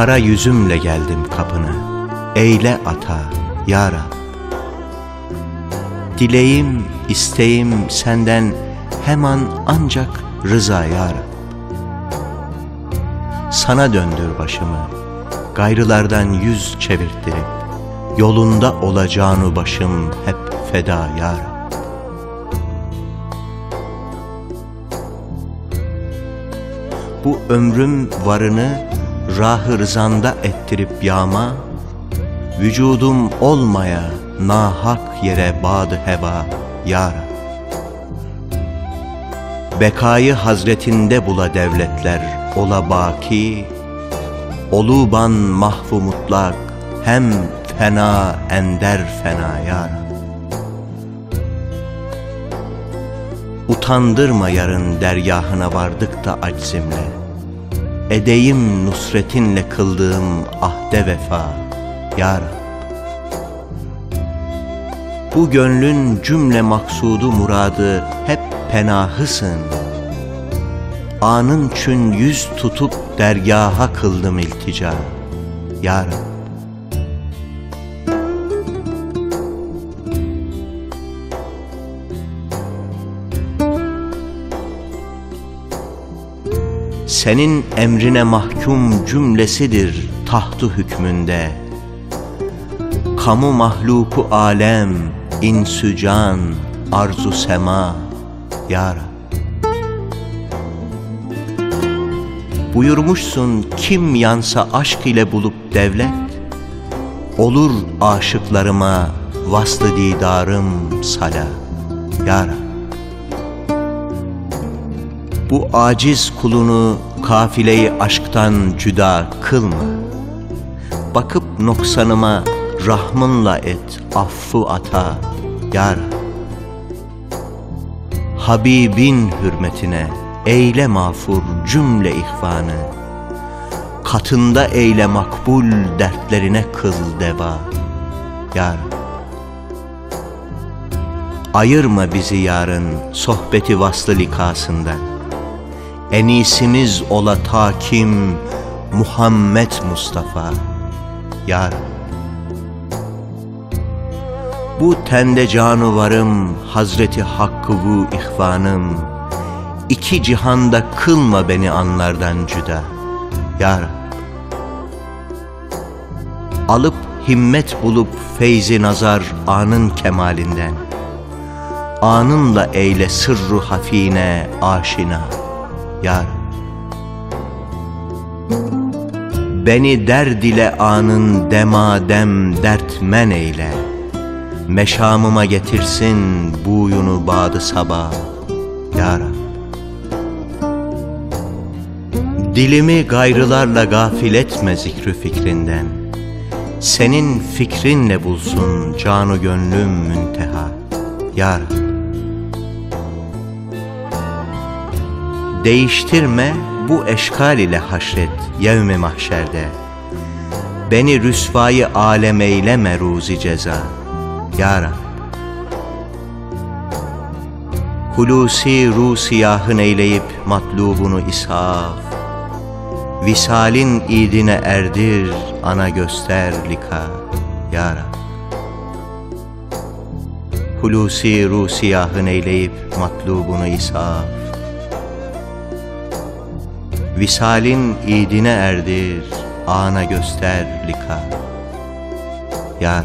Kara yüzümle geldim kapına. Eyle ata ya Rab. Dileğim, isteğim senden hemen ancak rıza ya Rab. Sana döndür başımı, gayrılardan yüz çevirttirip, yolunda olacağını başım hep feda ya Rab. Bu ömrüm varını rah-ı rızanda ettirip yağma, vücudum olmaya nahak yere badı heva ya. Bekayı hazretinde bula devletler ola baki, oluban mahvu mutlak hem fena ender fena ya Rab. Utandırma yarın dergahına vardık da aczimle. Edeyim nusretinle kıldığım ahde vefa ya Rab. Bu gönlün cümle maksudu muradı hep penahısın. Anın çün yüz tutup dergaha kıldım iltica ya. Senin emrine mahkum cümlesidir tahtı hükmünde. Kamu mahluku alem, insü can, arzu sema, ya Rab. Buyurmuşsun kim yansa aşk ile bulup devlet, olur aşıklarıma vaslı didarım sala, ya Rab. Bu aciz kulunu kafileyi aşktan cüda kılma. Bakıp noksanıma rahmınla et affu ata yar. Habibin hürmetine eyle mağfur cümle ihvanı. Katında eyle makbul dertlerine kıl deva yar. Ayırma bizi yarın sohbeti vaslı likasından. Enisimiz ola ta kim? Muhammed Mustafa. Ya Rab. Bu tende canı varım Hazreti Hakkı bu ihvanım. İki cihanda kılma beni anlardan cüda. Ya Rab. Alıp himmet bulup feyzi nazar anın kemalinden. Anınla eyle sırru hafine aşina ya Rab. Beni derd ile anın demadem dertmen eyle. Meşamıma getirsin buyunu badı sabah Ya Rab. Dilimi gayrılarla gafil etme zikrü fikrinden. Senin fikrinle bulsun canu gönlüm münteha. Ya Değiştirme bu eşkal ile haşret yevmi mahşerde. Beni rüsvayı alem eyleme ruzi ceza. Ya Rab. Hulusi ru siyahın eyleyip matlubunu ishaf. Visalin idine erdir ana göster lika. Ya Rab. Hulusi ru siyahın eyleyip matlubunu ishaf. Visalin idine erdir, ana göster lika. Yar